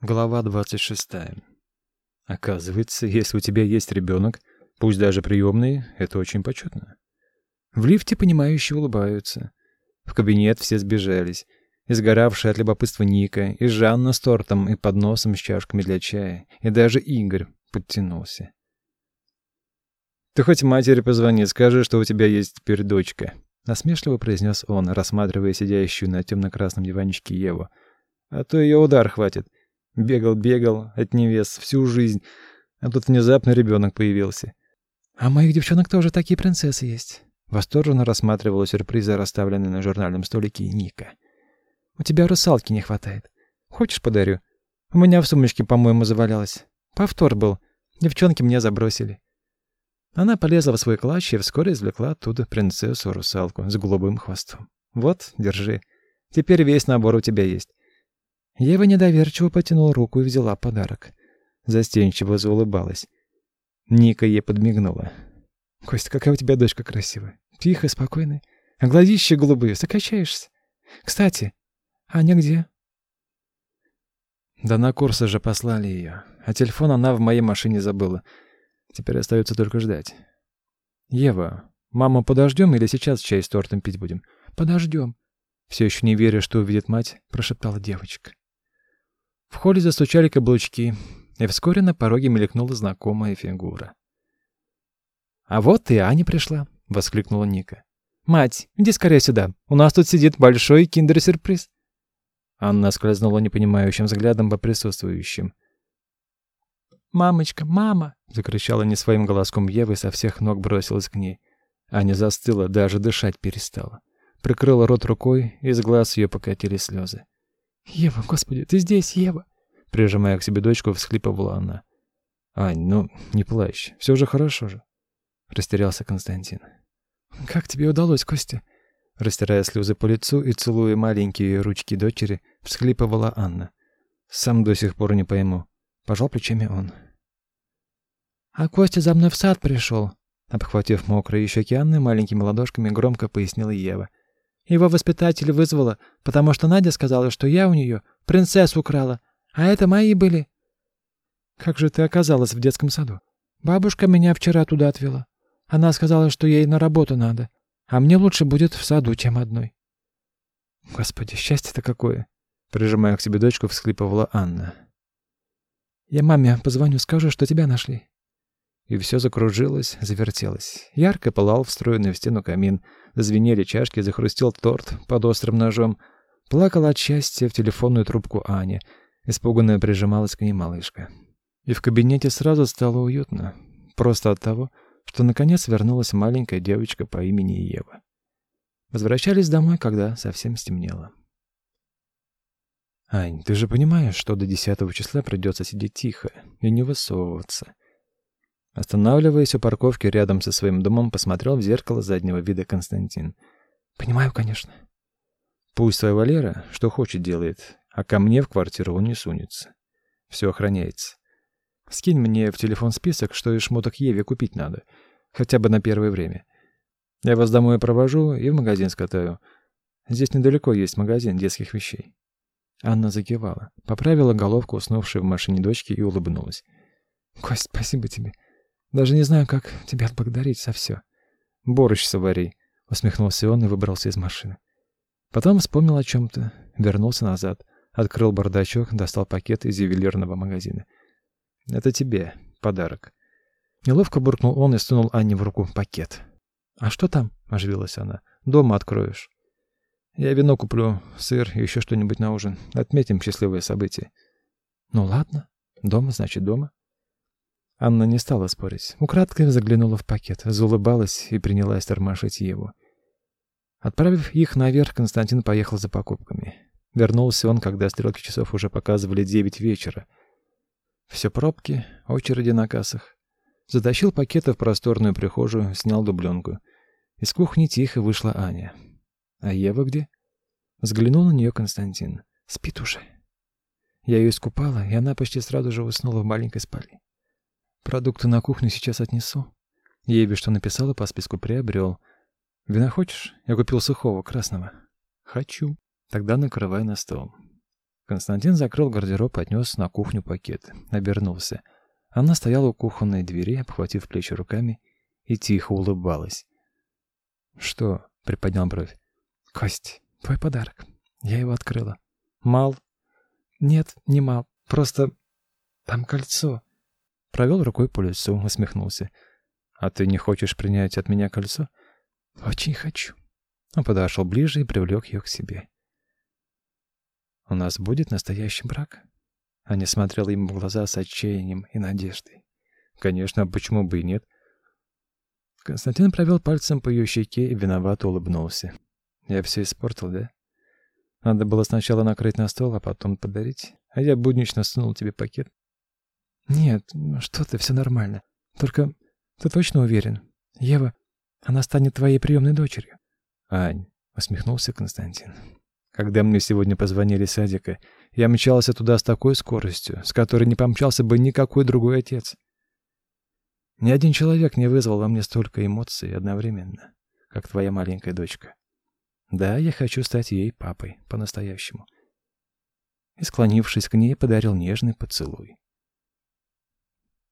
Глава 26. Оказывается, если у тебя есть ребенок, пусть даже приемный, это очень почетно. В лифте понимающие улыбаются. В кабинет все сбежались. Изгоравшая от любопытства Ника, и Жанна с тортом и подносом с чашками для чая, и даже Игорь подтянулся. «Ты хоть матери позвони, скажи, что у тебя есть теперь дочка», — насмешливо произнес он, рассматривая сидящую на темно-красном диванчике Еву. «А то ее удар хватит. Бегал-бегал от невест всю жизнь, а тут внезапно ребенок появился». «А моих девчонок тоже такие принцессы есть», — восторженно рассматривала сюрпризы, расставленные на журнальном столике Ника. «У тебя русалки не хватает. Хочешь, подарю? У меня в сумочке, по-моему, завалялось. Повтор был. Девчонки мне забросили». Она полезла в свой клатч и вскоре извлекла оттуда принцессу-русалку с голубым хвостом. «Вот, держи. Теперь весь набор у тебя есть». Ева недоверчиво потянула руку и взяла подарок. Застенчиво заулыбалась. Ника ей подмигнула. «Костя, какая у тебя дочка красивая. Тихая, спокойная. А глазища голубые, закачаешься. Кстати, Аня где?» Да на курсы же послали ее. А телефон она в моей машине забыла. Теперь остается только ждать. Ева, маму подождем или сейчас чай с тортом пить будем? Подождем. Все еще не веря, что увидит мать, прошептала девочка. В холле застучали каблучки, и вскоре на пороге мелькнула знакомая фигура. «А вот и Аня пришла!» — воскликнула Ника. «Мать, иди скорее сюда. У нас тут сидит большой киндер-сюрприз». Анна скользнула непонимающим взглядом по присутствующим. «Мамочка, мама!» — закричала не своим голоском Ева и со всех ног бросилась к ней. Аня застыла, даже дышать перестала. Прикрыла рот рукой, из глаз ее покатились слезы. «Ева, господи, ты здесь, Ева!» Прижимая к себе дочку, всхлипывала она. «Ань, ну, не плачь, все же хорошо же!» Растерялся Константин. «Как тебе удалось, Костя?» Растирая слезы по лицу и целуя маленькие ручки дочери, всхлипывала Анна. «Сам до сих пор не пойму». Пожал плечами он. «А Костя за мной в сад пришел», — обхватив мокрые щеки Анны маленькими ладошками, громко пояснила Ева. «Его воспитатель вызвала, потому что Надя сказала, что я у нее принцессу украла, а это мои были». «Как же ты оказалась в детском саду?» «Бабушка меня вчера туда отвела. Она сказала, что ей на работу надо, а мне лучше будет в саду, чем одной». «Господи, счастье-то какое!» Прижимая к себе дочку, всхлипывала Анна. «Я маме позвоню, скажу, что тебя нашли». И все закружилось, завертелось. Ярко пылал встроенный в стену камин. Зазвенели чашки, захрустел торт под острым ножом. Плакала от счастья в телефонную трубку Аня. Испуганная прижималась к ней малышка. И в кабинете сразу стало уютно. Просто от того, что наконец вернулась маленькая девочка по имени Ева. Возвращались домой, когда совсем стемнело. «Ань, ты же понимаешь, что до десятого числа придется сидеть тихо и не высовываться?» Останавливаясь у парковки рядом со своим домом, посмотрел в зеркало заднего вида Константин. «Понимаю, конечно». «Пусть твоя Валера что хочет делает, а ко мне в квартиру он не сунется. Все охраняется. Скинь мне в телефон список, что из шмоток Еве купить надо, хотя бы на первое время. Я вас домой провожу и в магазин скатаю. Здесь недалеко есть магазин детских вещей». Анна закивала, поправила головку уснувшей в машине дочки и улыбнулась. «Кость, спасибо тебе. Даже не знаю, как тебя отблагодарить за все. Борщ свари, усмехнулся он и выбрался из машины. Потом вспомнил о чем то вернулся назад, открыл бардачок, достал пакет из ювелирного магазина. Это тебе подарок. Неловко буркнул он и сунул Анне в руку пакет. А что там? оживилась она. Дома откроешь. Я вино куплю, сыр и еще что-нибудь на ужин. Отметим счастливое событие. Ну ладно. Дома значит дома. Анна не стала спорить. Украдкой заглянула в пакет, заулыбалась и принялась тормошить его. Отправив их наверх, Константин поехал за покупками. Вернулся он, когда стрелки часов уже показывали девять вечера. Все пробки, очереди на кассах. Затащил пакеты в просторную прихожую, снял дубленку. Из кухни тихо вышла Аня. «А Ева где?» Взглянул на нее Константин. «Спит уже». Я ее искупала, и она почти сразу же уснула в маленькой спальне. Продукты на кухню сейчас отнесу. Еве что написала по списку приобрел. Вина хочешь? Я купил сухого, красного. Хочу. Тогда накрывай на стол. Константин закрыл гардероб, отнес на кухню пакет, обернулся. Она стояла у кухонной двери, обхватив плечи руками, и тихо улыбалась. «Что?» — приподнял бровь. «Кость, твой подарок. Я его открыла». «Мал?» «Нет, не мал. Просто там кольцо». Провел рукой по лицу, усмехнулся. «А ты не хочешь принять от меня кольцо?» «Очень хочу». Он подошел ближе и привлек ее к себе. «У нас будет настоящий брак?» Аня смотрела ему в глаза с отчаянием и надеждой. «Конечно, почему бы и нет?» Константин провел пальцем по ее щеке и виновато улыбнулся. «Я все испортил, да? Надо было сначала накрыть на стол, а потом подарить, а я буднично сунул тебе пакет». «Нет, ну что ты, все нормально. Только ты точно уверен? Ева, она станет твоей приемной дочерью?» «Ань», — усмехнулся Константин, — «когда мне сегодня позвонили с садика, я мчался туда с такой скоростью, с которой не помчался бы никакой другой отец. Ни один человек не вызвал во мне столько эмоций одновременно, как твоя маленькая дочка. Да, я хочу стать ей папой по-настоящему. И, склонившись к ней, подарил нежный поцелуй.